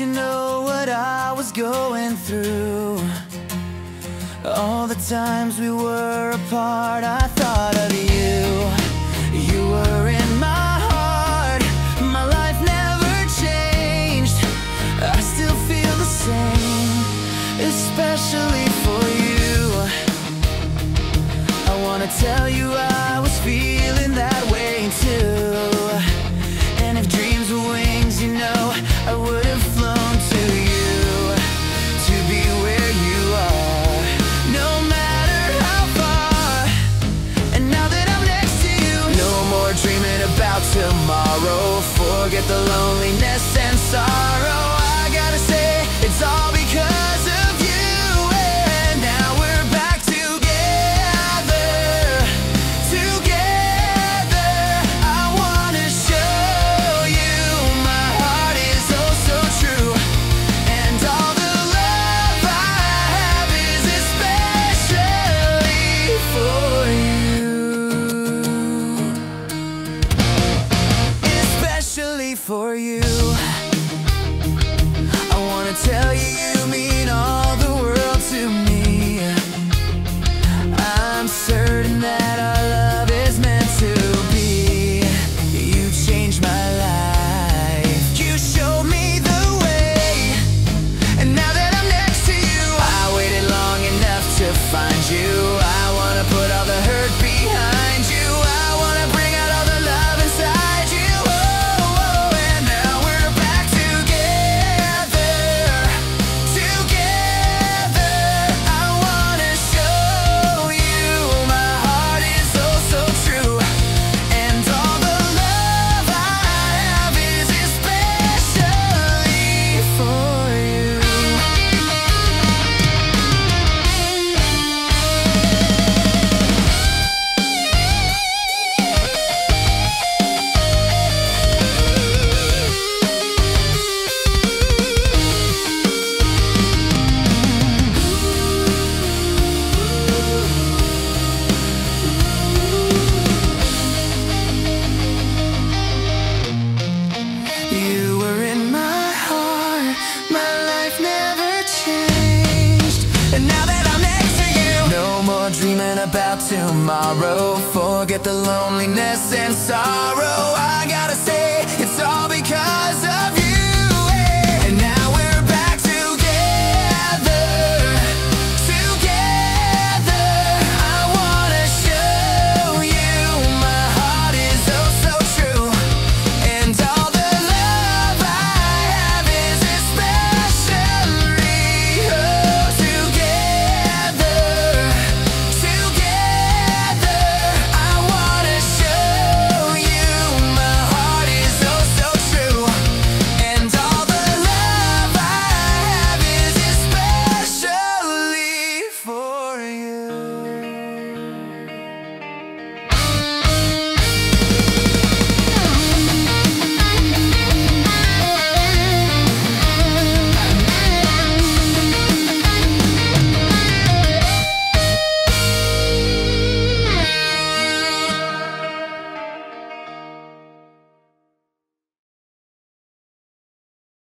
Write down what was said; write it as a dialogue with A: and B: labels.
A: you know what I was going through. All the times we were apart I thought of you. You were in my heart. My life never changed. I still feel the same Especially for you. I wanna tell you I tomorrow. Forget the loneliness and sorrow. for you. about tomorrow. Forget the loneliness and sorrow. I gotta say.